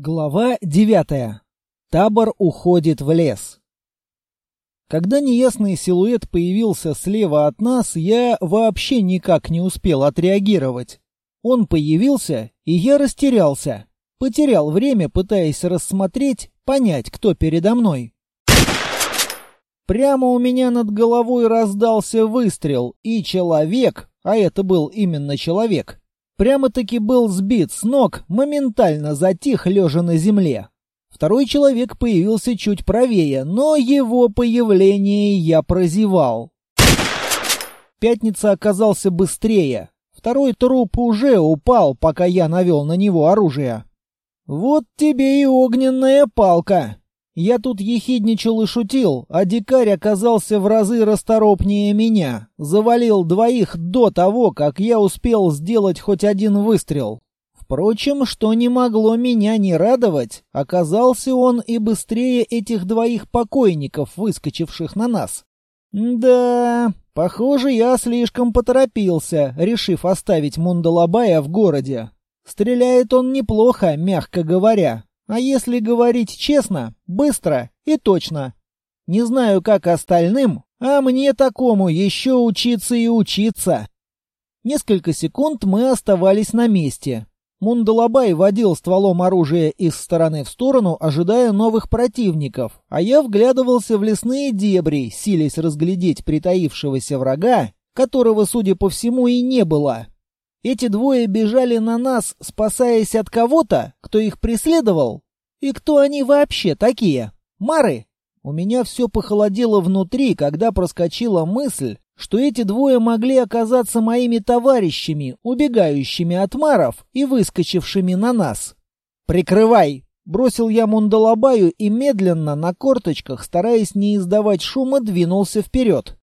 Глава девятая. Табор уходит в лес. Когда неясный силуэт появился слева от нас, я вообще никак не успел отреагировать. Он появился, и я растерялся. Потерял время, пытаясь рассмотреть, понять, кто передо мной. Прямо у меня над головой раздался выстрел, и человек, а это был именно человек, Прямо-таки был сбит с ног, моментально затих, лежа на земле. Второй человек появился чуть правее, но его появление я прозевал. Пятница оказался быстрее. Второй труп уже упал, пока я навел на него оружие. «Вот тебе и огненная палка!» Я тут ехидничал и шутил, а дикарь оказался в разы расторопнее меня. Завалил двоих до того, как я успел сделать хоть один выстрел. Впрочем, что не могло меня не радовать, оказался он и быстрее этих двоих покойников, выскочивших на нас. Да, похоже, я слишком поторопился, решив оставить Мундалабая в городе. Стреляет он неплохо, мягко говоря. А если говорить честно, быстро и точно. Не знаю, как остальным, а мне такому еще учиться и учиться. Несколько секунд мы оставались на месте. Мундалабай водил стволом оружия из стороны в сторону, ожидая новых противников, а я вглядывался в лесные дебри, силясь разглядеть притаившегося врага, которого, судя по всему, и не было. Эти двое бежали на нас, спасаясь от кого-то, кто их преследовал. И кто они вообще такие? Мары? У меня все похолодело внутри, когда проскочила мысль, что эти двое могли оказаться моими товарищами, убегающими от маров и выскочившими на нас. «Прикрывай!» — бросил я Мундалабаю и медленно, на корточках, стараясь не издавать шума, двинулся вперед.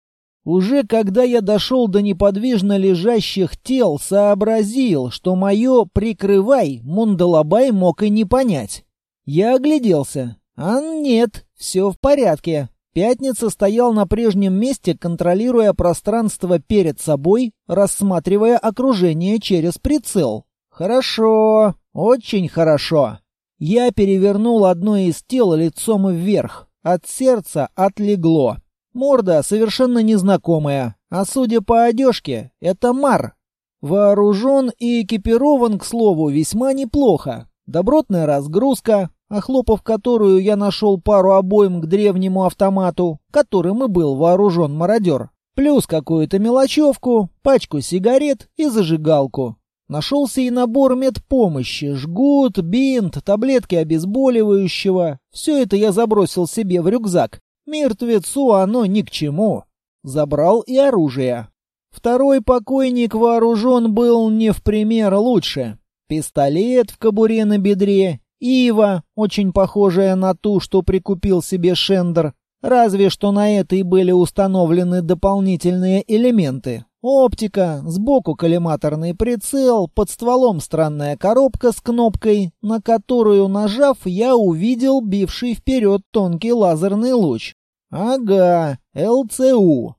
Уже когда я дошел до неподвижно лежащих тел, сообразил, что мое «прикрывай» Мундалабай мог и не понять. Я огляделся. А нет, все в порядке. Пятница стоял на прежнем месте, контролируя пространство перед собой, рассматривая окружение через прицел. Хорошо, очень хорошо. Я перевернул одно из тел лицом вверх. От сердца отлегло. Морда совершенно незнакомая, а судя по одежке, это Мар. Вооружен и экипирован, к слову, весьма неплохо. Добротная разгрузка, охлопав которую я нашел пару обоим к древнему автомату, которым и был вооружен мародер, плюс какую-то мелочевку, пачку сигарет и зажигалку. Нашелся и набор медпомощи, жгут, бинт, таблетки обезболивающего. Все это я забросил себе в рюкзак. Мертвецу оно ни к чему. Забрал и оружие. Второй покойник вооружен был не в пример лучше. Пистолет в кобуре на бедре, ива, очень похожая на ту, что прикупил себе Шендер, разве что на этой были установлены дополнительные элементы. Оптика, сбоку коллиматорный прицел, под стволом странная коробка с кнопкой, на которую, нажав, я увидел бивший вперед тонкий лазерный луч. Ага, ЛЦУ.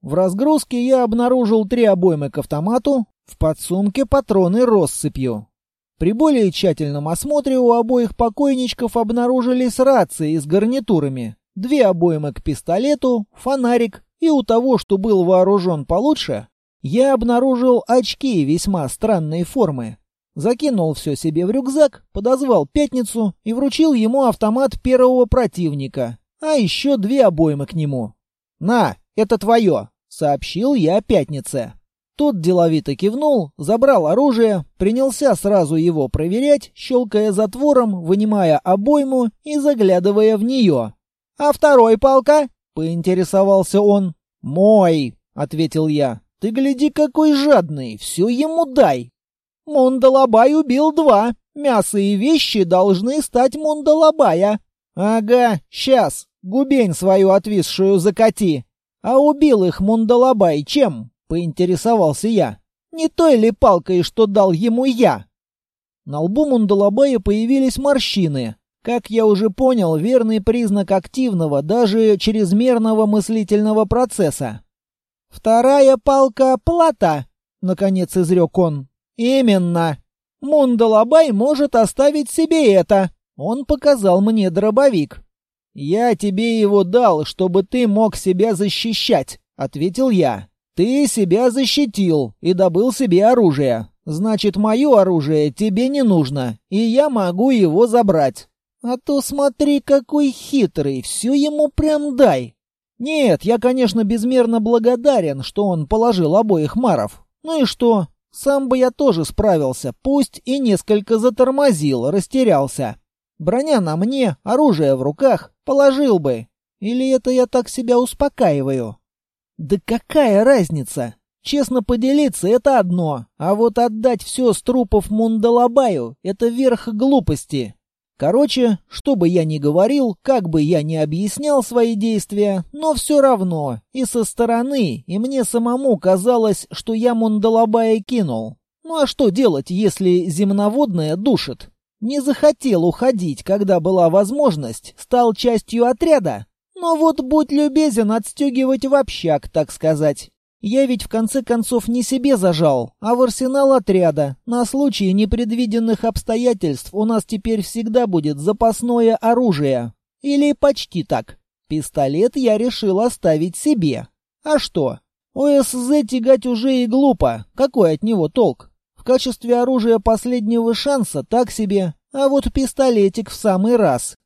В разгрузке я обнаружил три обоймы к автомату, в подсумке патроны россыпью. При более тщательном осмотре у обоих покойничков обнаружились рации с гарнитурами, две обоймы к пистолету, фонарик, и у того, что был вооружен получше, я обнаружил очки весьма странной формы. Закинул все себе в рюкзак, подозвал пятницу и вручил ему автомат первого противника, а еще две обоймы к нему. «На, это твое!» — сообщил я пятнице. Тот деловито кивнул, забрал оружие, принялся сразу его проверять, щелкая затвором, вынимая обойму и заглядывая в нее. «А второй палка?» — поинтересовался он. «Мой!» — ответил я. «Ты гляди, какой жадный, все ему дай!» «Мундалабай убил два. Мясо и вещи должны стать Мундалабая». «Ага, сейчас. Губень свою отвисшую закати. А убил их Мундалабай чем?» — поинтересовался я. «Не той ли палкой, что дал ему я?» На лбу Мундалабая появились морщины. Как я уже понял, верный признак активного, даже чрезмерного мыслительного процесса. «Вторая палка — плата», — наконец изрек он. «Именно. Мундалабай может оставить себе это. Он показал мне дробовик. Я тебе его дал, чтобы ты мог себя защищать, ответил я. Ты себя защитил и добыл себе оружие. Значит, мое оружие тебе не нужно, и я могу его забрать. А то смотри, какой хитрый, все ему прям дай. Нет, я, конечно, безмерно благодарен, что он положил обоих маров. Ну и что? Сам бы я тоже справился, пусть и несколько затормозил, растерялся. Броня на мне, оружие в руках, положил бы. Или это я так себя успокаиваю? Да какая разница? Честно поделиться — это одно, а вот отдать все с трупов Мундалабаю — это верх глупости. Короче, что бы я ни говорил, как бы я ни объяснял свои действия, но все равно, и со стороны, и мне самому казалось, что я Мундалабая кинул. Ну а что делать, если земноводная душит? Не захотел уходить, когда была возможность, стал частью отряда. Но вот будь любезен отстегивать в общак, так сказать. Я ведь в конце концов не себе зажал, а в арсенал отряда. На случай непредвиденных обстоятельств у нас теперь всегда будет запасное оружие. Или почти так. Пистолет я решил оставить себе. А что? ОСЗ тягать уже и глупо. Какой от него толк? В качестве оружия последнего шанса так себе, а вот пистолетик в самый раз.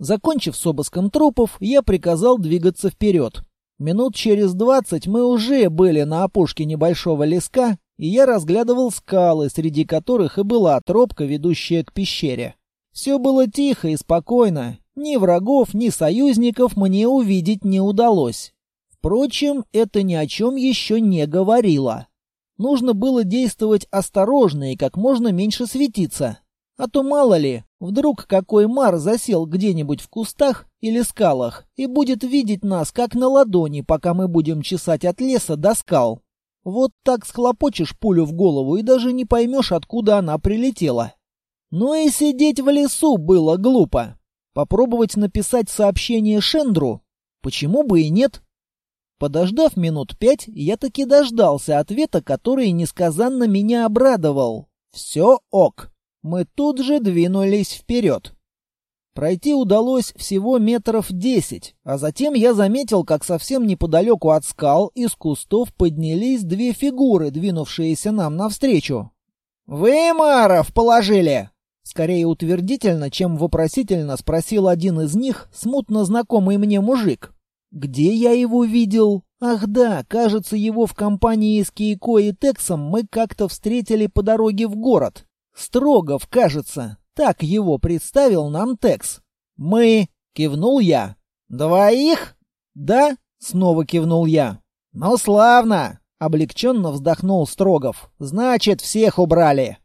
Закончив с обыском трупов, я приказал двигаться вперед. Минут через двадцать мы уже были на опушке небольшого леска, и я разглядывал скалы, среди которых и была тропка, ведущая к пещере. Все было тихо и спокойно. Ни врагов, ни союзников мне увидеть не удалось. Впрочем, это ни о чем еще не говорило. Нужно было действовать осторожно и как можно меньше светиться. А то мало ли, вдруг какой мар засел где-нибудь в кустах или скалах и будет видеть нас как на ладони, пока мы будем чесать от леса до скал. Вот так схлопочешь пулю в голову и даже не поймешь, откуда она прилетела. Но и сидеть в лесу было глупо. Попробовать написать сообщение Шендру? Почему бы и нет? Подождав минут пять, я таки дождался ответа, который несказанно меня обрадовал. Все ок. Мы тут же двинулись вперед. Пройти удалось всего метров десять, а затем я заметил, как совсем неподалеку от скал из кустов поднялись две фигуры, двинувшиеся нам навстречу. «Вы Маров положили?» Скорее утвердительно, чем вопросительно спросил один из них, смутно знакомый мне мужик. Где я его видел? Ах да, кажется, его в компании с Кейко и Тексом мы как-то встретили по дороге в город. Строгов, кажется. Так его представил нам Текс. «Мы...» — кивнул я. «Двоих?» «Да?» — снова кивнул я. «Ну, славно!» — облегченно вздохнул Строгов. «Значит, всех убрали».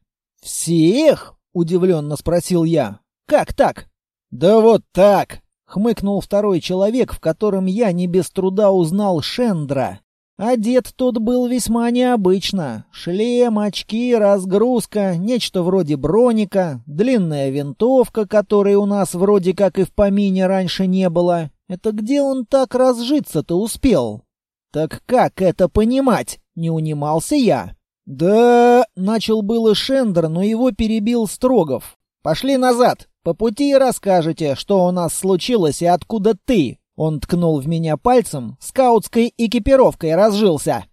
«Всех?» — удивленно спросил я. «Как так?» «Да вот так!» — хмыкнул второй человек, в котором я не без труда узнал Шендра. Одет тот был весьма необычно. Шлем, очки, разгрузка, нечто вроде броника, длинная винтовка, которой у нас вроде как и в помине раньше не было. Это где он так разжиться-то успел? Так как это понимать? Не унимался я. Да, начал было Шендер, но его перебил Строгов. Пошли назад. По пути расскажете, что у нас случилось и откуда ты. Он ткнул в меня пальцем, скаутской экипировкой разжился.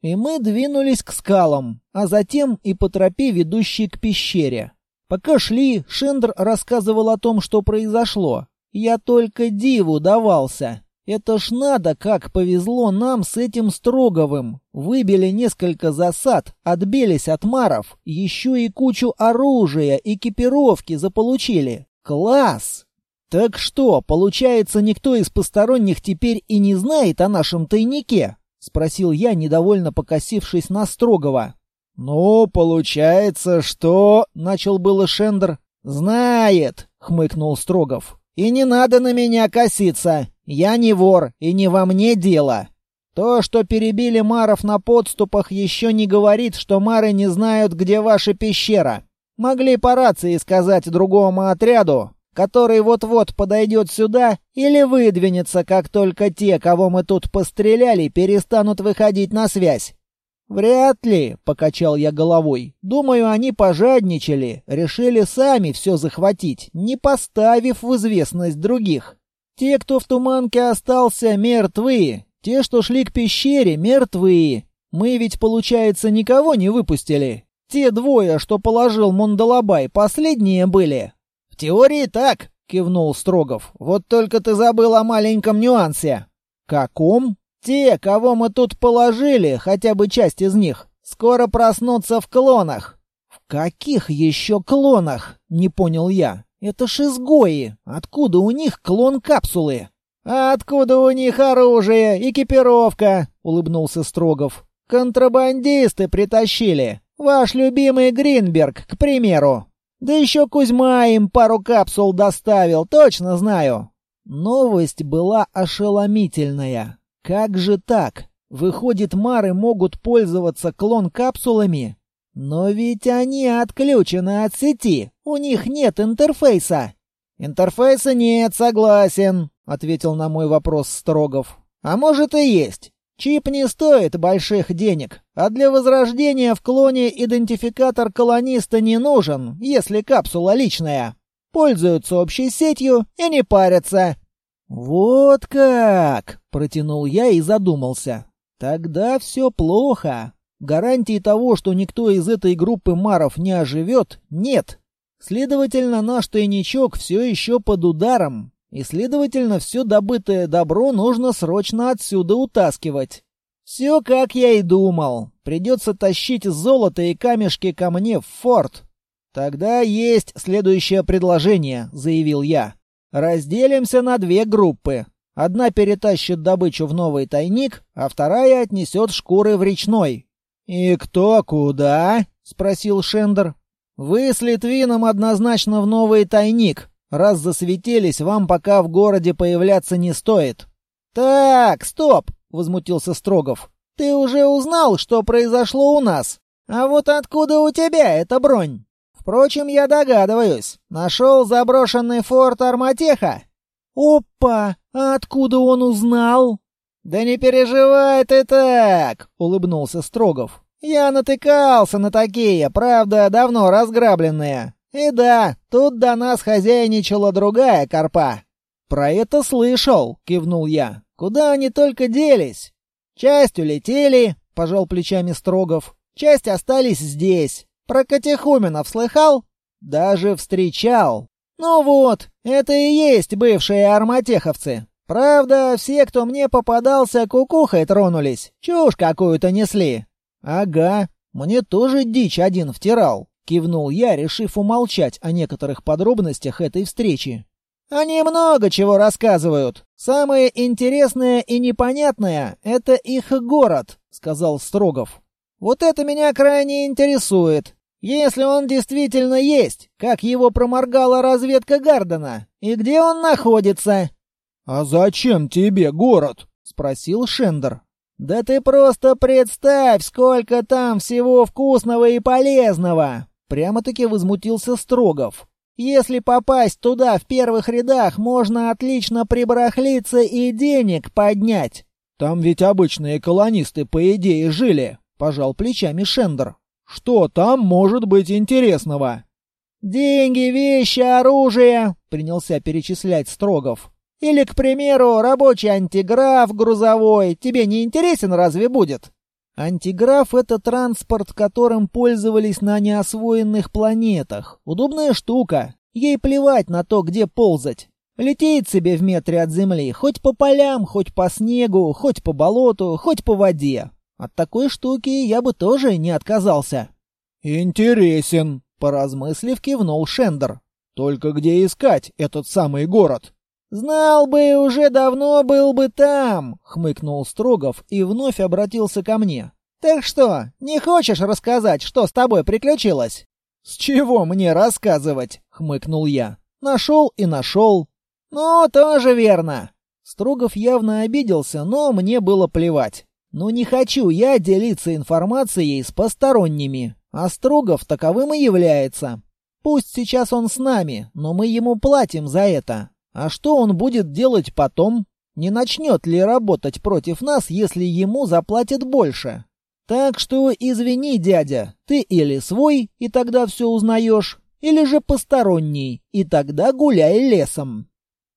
И мы двинулись к скалам, а затем и по тропе, ведущей к пещере. Пока шли, Шендер рассказывал о том, что произошло. Я только диву давался. Это ж надо, как повезло нам с этим Строговым. Выбили несколько засад, отбились от маров, еще и кучу оружия, экипировки заполучили. Класс! «Так что, получается, никто из посторонних теперь и не знает о нашем тайнике?» — спросил я, недовольно покосившись на Строгова. «Ну, получается, что...» — начал было Шендер. «Знает!» — хмыкнул Строгов. «И не надо на меня коситься. Я не вор, и не во мне дело. То, что перебили маров на подступах, еще не говорит, что мары не знают, где ваша пещера. Могли по рации сказать другому отряду, который вот-вот подойдет сюда или выдвинется, как только те, кого мы тут постреляли, перестанут выходить на связь. «Вряд ли», — покачал я головой. «Думаю, они пожадничали, решили сами все захватить, не поставив в известность других. Те, кто в туманке остался, мертвы. Те, что шли к пещере, мертвы. Мы ведь, получается, никого не выпустили. Те двое, что положил Мундалабай, последние были». «В теории так», — кивнул Строгов. «Вот только ты забыл о маленьком нюансе». «Каком?» Те, кого мы тут положили, хотя бы часть из них, скоро проснутся в клонах. В каких еще клонах? Не понял я. Это ж изгои. Откуда у них клон капсулы? А откуда у них оружие, экипировка? Улыбнулся Строгов. Контрабандисты притащили. Ваш любимый Гринберг, к примеру. Да еще Кузьма им пару капсул доставил, точно знаю. Новость была ошеломительная. Как же так? Выходит, мары могут пользоваться клон-капсулами? Но ведь они отключены от сети. У них нет интерфейса. Интерфейса нет, согласен, ответил на мой вопрос Строгов. А может и есть. Чип не стоит больших денег, а для возрождения в клоне идентификатор колониста не нужен, если капсула личная. Пользуются общей сетью и не парятся. «Вот как!» — протянул я и задумался. «Тогда все плохо. Гарантии того, что никто из этой группы маров не оживет, нет. Следовательно, наш тайничок все еще под ударом, и, следовательно, все добытое добро нужно срочно отсюда утаскивать. Все, как я и думал. Придется тащить золото и камешки ко мне в форт. Тогда есть следующее предложение, заявил я. Разделимся на две группы. Одна перетащит добычу в новый тайник, а вторая отнесет шкуры в речной. «И кто куда?» — спросил Шендер. «Вы с Литвином однозначно в новый тайник. Раз засветились, вам пока в городе появляться не стоит». «Так, стоп!» — возмутился Строгов. «Ты уже узнал, что произошло у нас? А вот откуда у тебя эта бронь?» Впрочем, я догадываюсь. Нашел заброшенный форт Арматеха. Опа! А откуда он узнал? Да не переживай ты так, улыбнулся Строгов. Я натыкался на такие, правда, давно разграбленные. И да, тут до нас хозяйничала другая карпа. Про это слышал, кивнул я. Куда они только делись? Часть улетели, пожал плечами Строгов. Часть остались здесь. Про катехуменов слыхал? Даже встречал. Ну вот, это и есть бывшие арматеховцы. Правда, все, кто мне попадался, кукухой тронулись. Чушь какую-то несли. Ага, мне тоже дичь один втирал. Кивнул я, решив умолчать о некоторых подробностях этой встречи. Они много чего рассказывают. Самое интересное и непонятное — это их город, сказал Строгов. Вот это меня крайне интересует. Если он действительно есть, как его проморгала разведка Гардена, и где он находится?» «А зачем тебе город?» — спросил Шендер. «Да ты просто представь, сколько там всего вкусного и полезного!» Прямо-таки возмутился Строгов. «Если попасть туда в первых рядах, можно отлично прибарахлиться и денег поднять». «Там ведь обычные колонисты, по идее, жили», — пожал плечами Шендер. Что там может быть интересного? Деньги, вещи, оружие, принялся перечислять Строгов. Или, к примеру, рабочий антиграф грузовой. Тебе не интересен разве будет? Антиграф — это транспорт, которым пользовались на неосвоенных планетах. Удобная штука. Ей плевать на то, где ползать. Летит себе в метре от земли, хоть по полям, хоть по снегу, хоть по болоту, хоть по воде. От такой штуки я бы тоже не отказался. Интересен, поразмыслив, кивнул Шендер. Только где искать этот самый город? Знал бы, уже давно был бы там, хмыкнул Строгов и вновь обратился ко мне. Так что, не хочешь рассказать, что с тобой приключилось? С чего мне рассказывать? хмыкнул я. Нашел и нашел. Ну, тоже верно. Строгов явно обиделся, но мне было плевать. Но не хочу я делиться информацией с посторонними, а Строгов таковым и является. Пусть сейчас он с нами, но мы ему платим за это. А что он будет делать потом? Не начнет ли работать против нас, если ему заплатят больше? Так что извини, дядя, ты или свой, и тогда все узнаешь, или же посторонний, и тогда гуляй лесом.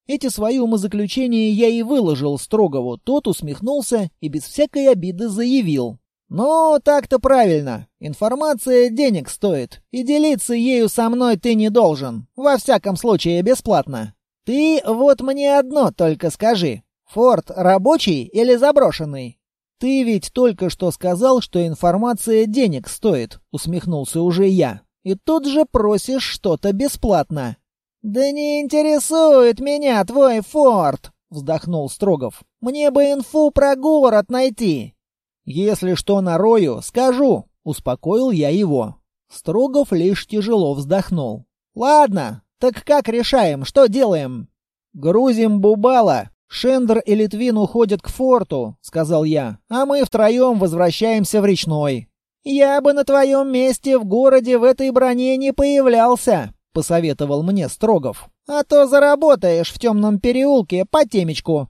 Эти свои умозаключения я и выложил Строгову. Тот усмехнулся и без всякой обиды заявил. «Ну, так-то правильно. Информация денег стоит, и делиться ею со мной ты не должен. Во всяком случае, бесплатно. Ты вот мне одно только скажи. Форт рабочий или заброшенный?» «Ты ведь только что сказал, что информация денег стоит», — усмехнулся уже я. «И тут же просишь что-то бесплатно». «Да не интересует меня твой форт», — вздохнул Строгов. «Мне бы инфу про город найти». «Если что нарою, скажу», — успокоил я его. Строгов лишь тяжело вздохнул. «Ладно, так как решаем, что делаем?» «Грузим Бубала. Шендер и Литвин уходят к форту», — сказал я, «а мы втроем возвращаемся в речной». «Я бы на твоем месте в городе в этой броне не появлялся», — посоветовал мне Строгов. «А то заработаешь в темном переулке по темечку».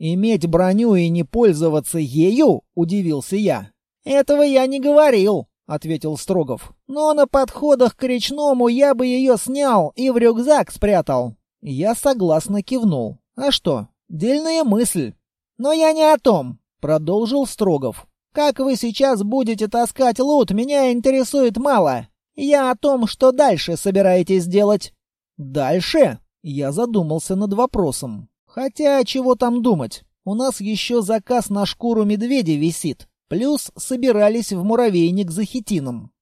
«Иметь броню и не пользоваться ею?» — удивился я. «Этого я не говорил», — ответил Строгов. «Но на подходах к речному я бы ее снял и в рюкзак спрятал». Я согласно кивнул. «А что? Дельная мысль». «Но я не о том», — продолжил Строгов. «Как вы сейчас будете таскать лут, меня интересует мало. Я о том, что дальше собираетесь делать». «Дальше?» Я задумался над вопросом. Хотя, чего там думать? У нас еще заказ на шкуру медведя висит. Плюс собирались в муравейник за хитином.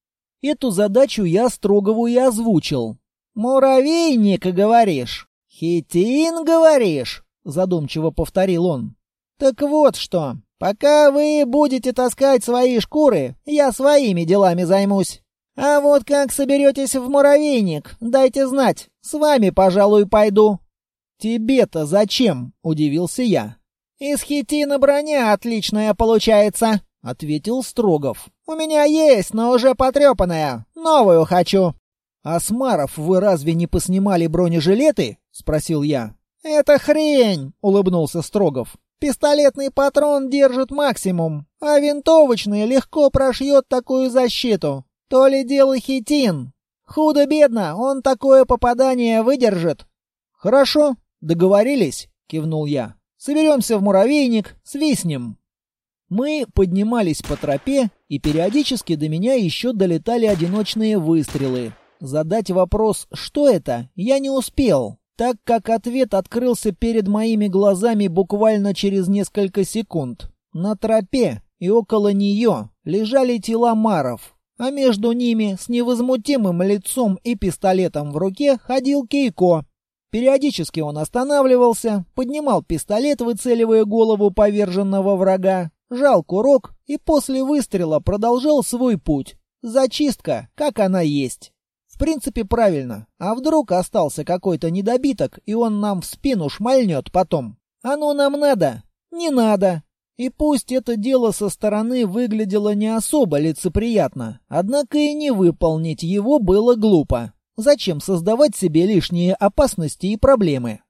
Эту задачу я Строгову и озвучил. «Муравейник, говоришь? Хитин, говоришь?» Задумчиво повторил он. «Так вот что, пока вы будете таскать свои шкуры, я своими делами займусь. А вот как соберетесь в муравейник, дайте знать. С вами, пожалуй, пойду. «Тебе-то зачем?» — удивился я. «Из хитина броня отличная получается», — ответил Строгов. «У меня есть, но уже потрепанная. Новую хочу». «Осмаров вы разве не поснимали бронежилеты?» — спросил я. «Это хрень!» — улыбнулся Строгов. «Пистолетный патрон держит максимум, а винтовочный легко прошьет такую защиту. То ли дело хитин. Худо-бедно, он такое попадание выдержит». «Хорошо, «Договорились?» — кивнул я. «Соберемся в муравейник, свистнем». Мы поднимались по тропе, и периодически до меня еще долетали одиночные выстрелы. Задать вопрос «что это?» я не успел, так как ответ открылся перед моими глазами буквально через несколько секунд. На тропе и около нее лежали тела маров, а между ними с невозмутимым лицом и пистолетом в руке ходил Кейко, Периодически он останавливался, поднимал пистолет, выцеливая голову поверженного врага, жал курок и после выстрела продолжал свой путь. Зачистка, как она есть. В принципе, правильно. А вдруг остался какой-то недобиток, и он нам в спину шмальнет потом? Оно нам надо? Не надо. И пусть это дело со стороны выглядело не особо лицеприятно, однако и не выполнить его было глупо. Зачем создавать себе лишние опасности и проблемы?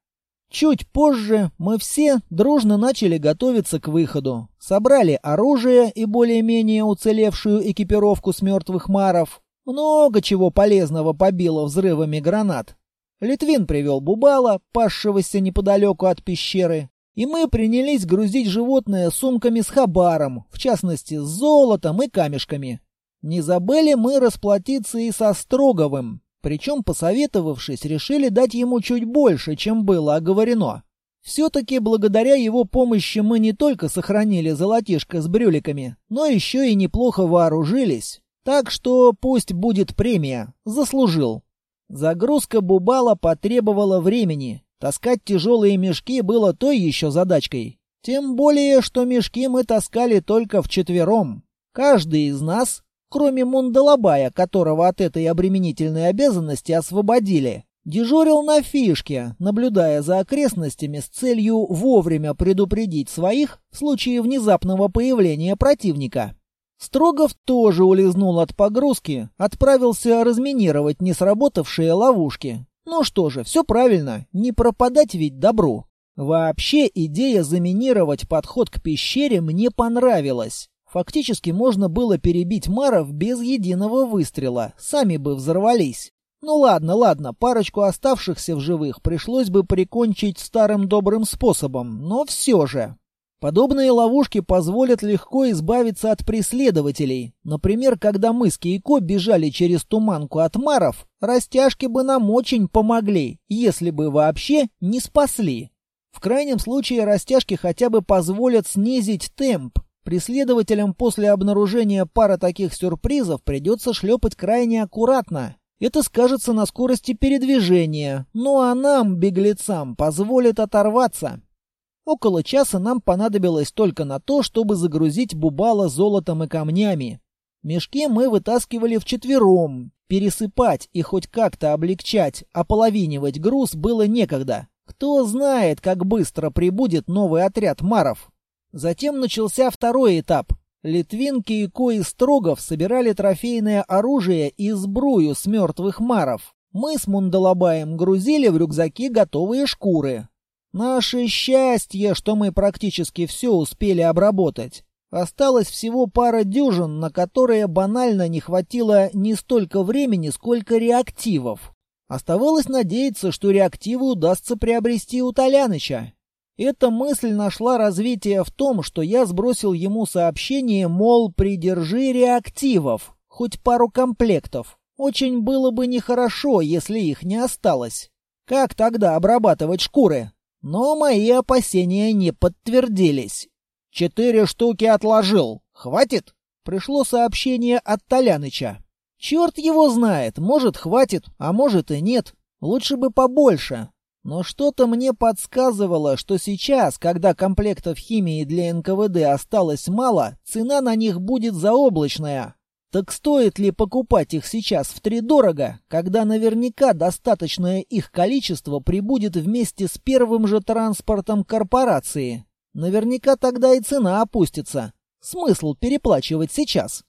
Чуть позже мы все дружно начали готовиться к выходу. Собрали оружие и более-менее уцелевшую экипировку с мертвых маров. Много чего полезного побило взрывами гранат. Литвин привел Бубала, пасшегося неподалеку от пещеры, и мы принялись грузить животное сумками с хабаром, в частности с золотом и камешками. Не забыли мы расплатиться и со Строговым. Причем, посоветовавшись, решили дать ему чуть больше, чем было оговорено. Все-таки благодаря его помощи мы не только сохранили золотишко с брюликами, но еще и неплохо вооружились. Так что пусть будет премия. Заслужил. Загрузка Бубала потребовала времени. Таскать тяжелые мешки было той еще задачкой. Тем более, что мешки мы таскали только вчетвером. Каждый из нас кроме Мундалабая, которого от этой обременительной обязанности освободили, дежурил на фишке, наблюдая за окрестностями с целью вовремя предупредить своих в случае внезапного появления противника. Строгов тоже улизнул от погрузки, отправился разминировать несработавшие ловушки. Ну что же, все правильно, не пропадать ведь добру. Вообще идея заминировать подход к пещере мне понравилась. Фактически можно было перебить маров без единого выстрела, сами бы взорвались. Ну ладно, ладно, парочку оставшихся в живых пришлось бы прикончить старым добрым способом, но все же. Подобные ловушки позволят легко избавиться от преследователей. Например, когда мы с Кейко бежали через туманку от маров, растяжки бы нам очень помогли, если бы вообще не спасли. В крайнем случае растяжки хотя бы позволят снизить темп. Преследователям после обнаружения пары таких сюрпризов придется шлепать крайне аккуратно. Это скажется на скорости передвижения, ну а нам, беглецам, позволит оторваться. Около часа нам понадобилось только на то, чтобы загрузить Бубала золотом и камнями. Мешки мы вытаскивали вчетвером. Пересыпать и хоть как-то облегчать, ополовинивать груз было некогда. Кто знает, как быстро прибудет новый отряд маров. Затем начался второй этап. Литвинки и Кои Строгов собирали трофейное оружие и сбрую с мертвых маров. Мы с Мундалабаем грузили в рюкзаки готовые шкуры. Наше счастье, что мы практически все успели обработать. Осталось всего пара дюжин, на которые банально не хватило не столько времени, сколько реактивов. Оставалось надеяться, что реактивы удастся приобрести у Толяныча. Эта мысль нашла развитие в том, что я сбросил ему сообщение, мол, придержи реактивов, хоть пару комплектов. Очень было бы нехорошо, если их не осталось. Как тогда обрабатывать шкуры? Но мои опасения не подтвердились. «Четыре штуки отложил. Хватит?» Пришло сообщение от Толяныча. «Черт его знает, может, хватит, а может и нет. Лучше бы побольше. Но что-то мне подсказывало, что сейчас, когда комплектов химии для НКВД осталось мало, цена на них будет заоблачная. Так стоит ли покупать их сейчас втридорого, когда наверняка достаточное их количество прибудет вместе с первым же транспортом корпорации? Наверняка тогда и цена опустится. Смысл переплачивать сейчас?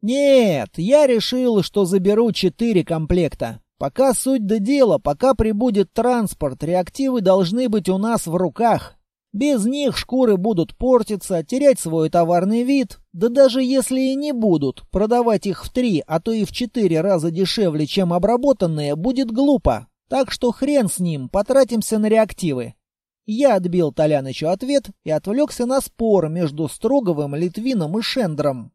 Нет, я решил, что заберу четыре комплекта. Пока суть до дела, пока прибудет транспорт, реактивы должны быть у нас в руках. Без них шкуры будут портиться, терять свой товарный вид, да даже если и не будут, продавать их в три, а то и в четыре раза дешевле, чем обработанные, будет глупо. Так что хрен с ним, потратимся на реактивы. Я отбил Толянычу ответ и отвлекся на спор между Строговым, Литвином и Шендром.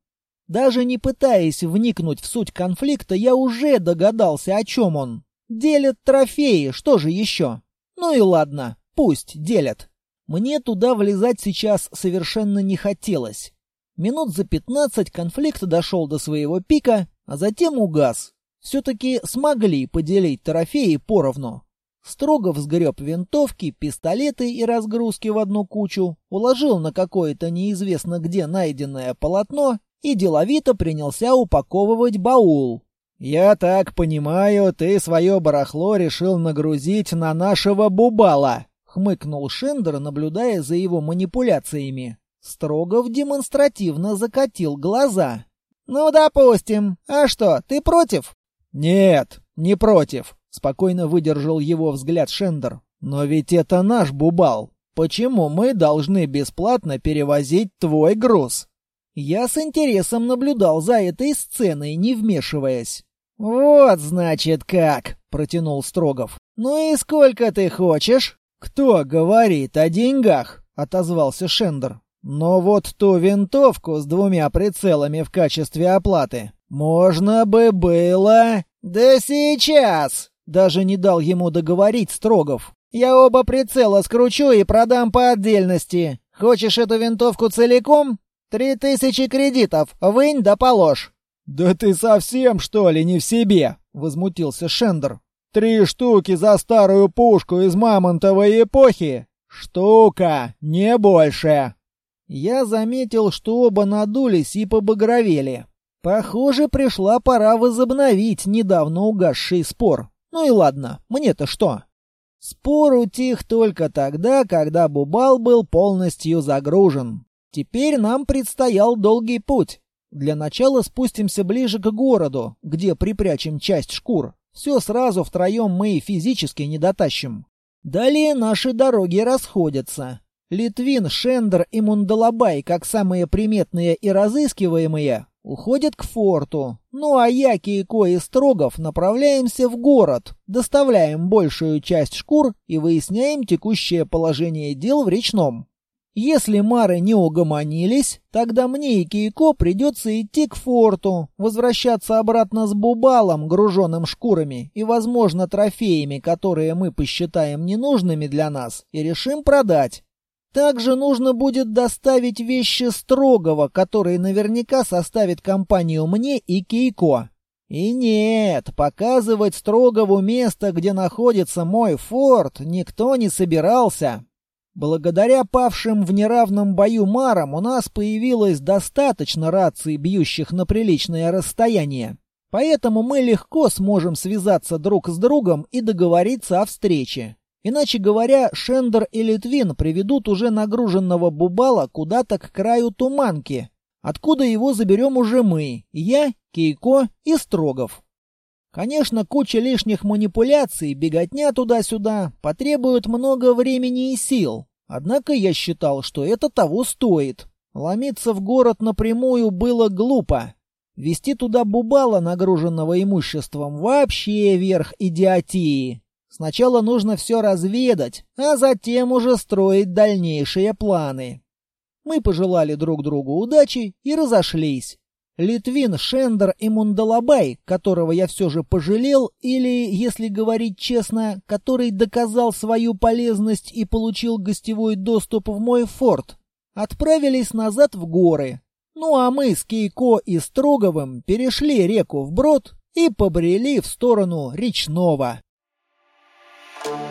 Даже не пытаясь вникнуть в суть конфликта, я уже догадался, о чем он. Делят трофеи, что же еще? Ну и ладно, пусть делят. Мне туда влезать сейчас совершенно не хотелось. Минут за пятнадцать конфликт дошел до своего пика, а затем угас. Все-таки смогли поделить трофеи поровну. Строгов сгреб винтовки, пистолеты и разгрузки в одну кучу, уложил на какое-то неизвестно где найденное полотно и деловито принялся упаковывать баул. «Я так понимаю, ты свое барахло решил нагрузить на нашего бубала», хмыкнул Шендер, наблюдая за его манипуляциями. Строгов демонстративно закатил глаза. «Ну, допустим. А что, ты против?» «Нет, не против», — спокойно выдержал его взгляд Шендер. «Но ведь это наш бубал. Почему мы должны бесплатно перевозить твой груз?» Я с интересом наблюдал за этой сценой, не вмешиваясь. «Вот, значит, как!» — протянул Строгов. «Ну и сколько ты хочешь?» «Кто говорит о деньгах?» — отозвался Шендер. «Но вот ту винтовку с двумя прицелами в качестве оплаты можно бы было...» «Да сейчас!» — даже не дал ему договорить Строгов. «Я оба прицела скручу и продам по отдельности. Хочешь эту винтовку целиком? Три тысячи кредитов, вынь да положь». «Да ты совсем, что ли, не в себе?» — возмутился Шендер. Три штуки за старую пушку из мамонтовой эпохи? Штука, не больше. Я заметил, что оба надулись и побагровели. Похоже, пришла пора возобновить недавно угасший спор. Ну и ладно, мне-то что? Спор утих только тогда, когда Бубал был полностью загружен. Теперь нам предстоял долгий путь. Для начала спустимся ближе к городу, где припрячем часть шкур. Все сразу втроем мы и физически не дотащим. Далее наши дороги расходятся. Литвин, Шендер и Мундалабай, как самые приметные и разыскиваемые, уходят к форту. Ну а я, Кейко и Строгов направляемся в город, доставляем большую часть шкур и выясняем текущее положение дел в речном. Если Мары не угомонились, тогда мне и Кейко придется идти к форту, возвращаться обратно с Бубалом, груженным шкурами и, возможно, трофеями, которые мы посчитаем ненужными для нас, и решим продать. Также нужно будет доставить вещи Строгова, который наверняка составит компанию мне и Кейко. И нет, показывать Строгову место, где находится мой форт, никто не собирался. Благодаря павшим в неравном бою марам у нас появилось достаточно раций, бьющих на приличное расстояние. Поэтому мы легко сможем связаться друг с другом и договориться о встрече. Иначе говоря, Шендер и Литвин приведут уже нагруженного Бубала куда-то к краю Туманки, откуда его заберем уже мы, я, Кейко и Строгов. Конечно, куча лишних манипуляций, беготня туда-сюда потребует много времени и сил. Однако я считал, что это того стоит. Ломиться в город напрямую было глупо. Вести туда бубала, нагруженного имуществом, вообще верх идиотии. Сначала нужно все разведать, а затем уже строить дальнейшие планы. Мы пожелали друг другу удачи и разошлись. Литвин, Шендер и Мундалабай, которого я все же пожалел, или, если говорить честно, который доказал свою полезность и получил гостевой доступ в мой форт, отправились назад в горы. Ну а мы с Кейко и Строговым перешли реку вброд и побрели в сторону речного. Thank you.